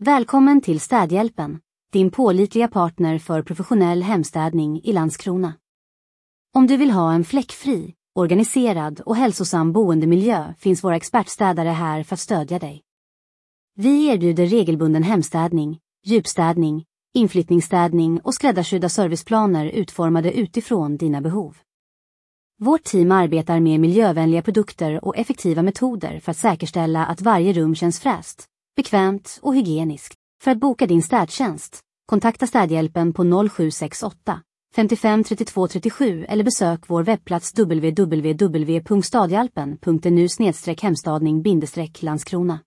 Välkommen till Städhjälpen, din pålitliga partner för professionell hemstädning i Landskrona. Om du vill ha en fläckfri, organiserad och hälsosam boendemiljö finns våra expertstädare här för att stödja dig. Vi erbjuder regelbunden hemstädning, djupstädning, inflyttningsstädning och skräddarsydda serviceplaner utformade utifrån dina behov. Vårt team arbetar med miljövänliga produkter och effektiva metoder för att säkerställa att varje rum känns fräscht, bekvämt och hygieniskt. För att boka din städtjänst, kontakta städhjälpen på 0768 55 32 37 eller besök vår webbplats www.stadhjälpen.nu hemstadning Landskrona.